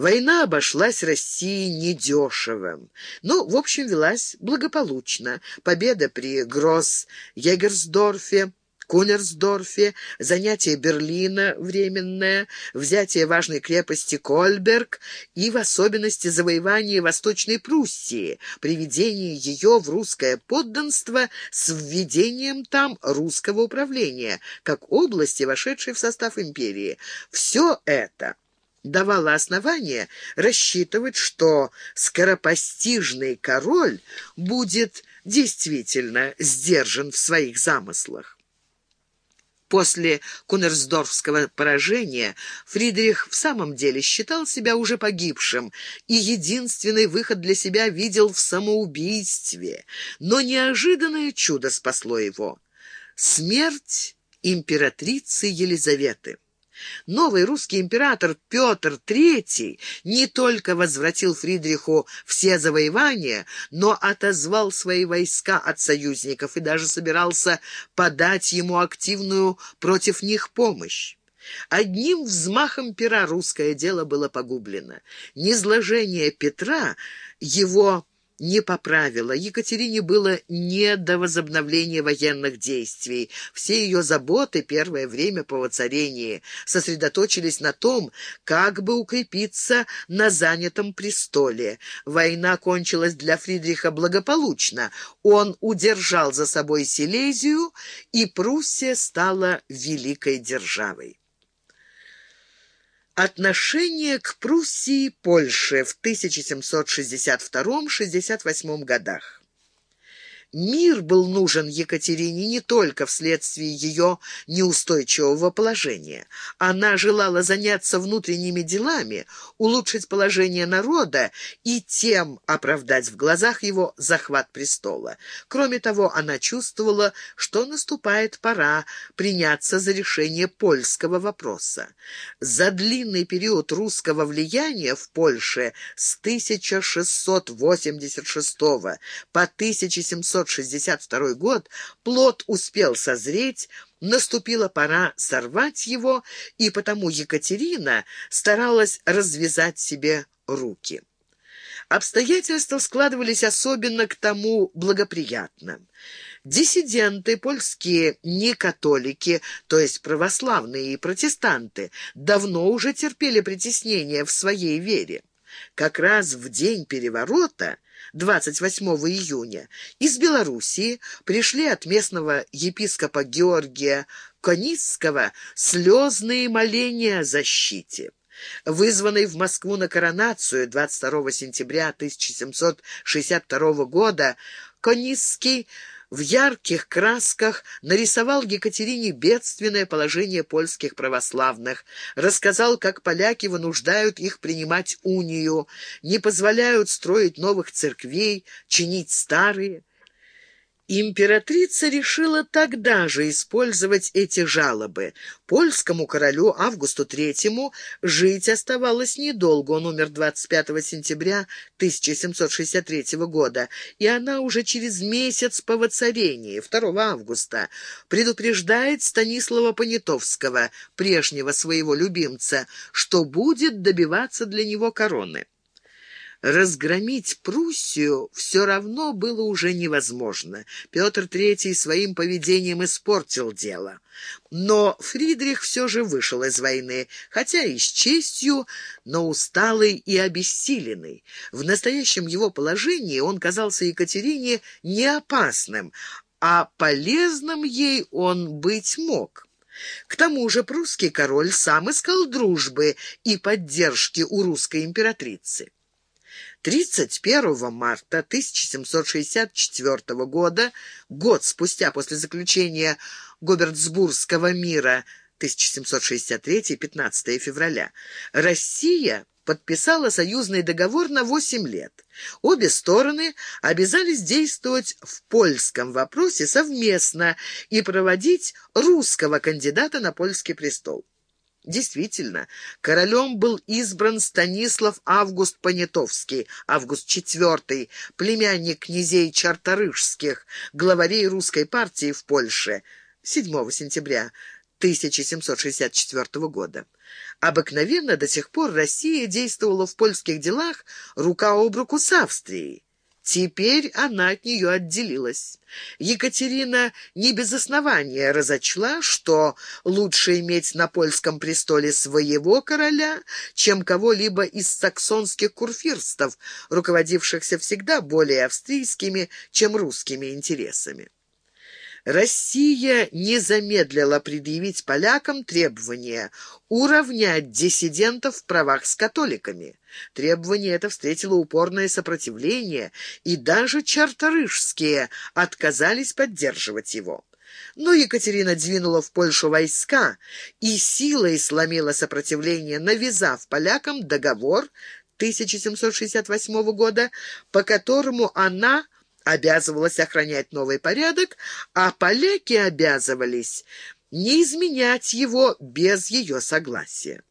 Война обошлась России недешево, но, в общем, велась благополучно. Победа при Гросс-Егерсдорфе, Кунерсдорфе, занятие Берлина временное, взятие важной крепости Кольберг и, в особенности, завоевание Восточной Пруссии, приведение ее в русское подданство с введением там русского управления, как области, вошедшей в состав империи. Все это давало основание рассчитывать, что скоропостижный король будет действительно сдержан в своих замыслах. После Кунерсдорфского поражения Фридрих в самом деле считал себя уже погибшим и единственный выход для себя видел в самоубийстве. Но неожиданное чудо спасло его — смерть императрицы Елизаветы. Новый русский император Петр III не только возвратил Фридриху все завоевания, но отозвал свои войска от союзников и даже собирался подать ему активную против них помощь. Одним взмахом пера русское дело было погублено. Низложение Петра его не поправила. Екатерине было не до возобновления военных действий. Все ее заботы первое время по воцарении сосредоточились на том, как бы укрепиться на занятом престоле. Война кончилась для Фридриха благополучно. Он удержал за собой Силезию, и Пруссия стала великой державой. Отношение к Пруссии и Польше в 1762-68 годах. Мир был нужен Екатерине не только вследствие ее неустойчивого положения. Она желала заняться внутренними делами, улучшить положение народа и тем оправдать в глазах его захват престола. Кроме того, она чувствовала, что наступает пора приняться за решение польского вопроса. За длинный период русского влияния в Польше с 1686 по 1700 1762 год плод успел созреть, наступила пора сорвать его, и потому Екатерина старалась развязать себе руки. Обстоятельства складывались особенно к тому благоприятно. Диссиденты, польские некатолики, то есть православные и протестанты, давно уже терпели притеснение в своей вере. Как раз в день переворота 28 июня из Белоруссии пришли от местного епископа Георгия Коницкого слезные моления о защите. Вызванный в Москву на коронацию 22 сентября 1762 года, Коницкий в ярких красках нарисовал Екатерине бедственное положение польских православных, рассказал, как поляки вынуждают их принимать унию, не позволяют строить новых церквей, чинить старые. Императрица решила тогда же использовать эти жалобы. Польскому королю Августу III жить оставалось недолго, он умер 25 сентября 1763 года, и она уже через месяц по воцарении, 2 августа, предупреждает Станислава Понятовского, прежнего своего любимца, что будет добиваться для него короны. Разгромить Пруссию все равно было уже невозможно. Петр III своим поведением испортил дело. Но Фридрих все же вышел из войны, хотя и с честью, но усталый и обессиленный. В настоящем его положении он казался Екатерине не опасным, а полезным ей он быть мог. К тому же прусский король сам искал дружбы и поддержки у русской императрицы. 31 марта 1764 года, год спустя после заключения Гобертсбургского мира 1763-15 февраля, Россия подписала союзный договор на 8 лет. Обе стороны обязались действовать в польском вопросе совместно и проводить русского кандидата на польский престол. Действительно, королем был избран Станислав Август Понятовский, Август IV, племянник князей Чарторышских, главарей русской партии в Польше, 7 сентября 1764 года. Обыкновенно до сих пор Россия действовала в польских делах рука об руку с Австрией. Теперь она от нее отделилась. Екатерина не без основания разочла, что лучше иметь на польском престоле своего короля, чем кого-либо из саксонских курфирстов, руководившихся всегда более австрийскими, чем русскими интересами. Россия не замедлила предъявить полякам требования уравнять диссидентов в правах с католиками. Требование это встретило упорное сопротивление, и даже чарторышские отказались поддерживать его. Но Екатерина двинула в Польшу войска и силой сломила сопротивление, навязав полякам договор 1768 года, по которому она обязывалась охранять новый порядок, а поляки обязывались не изменять его без ее согласия.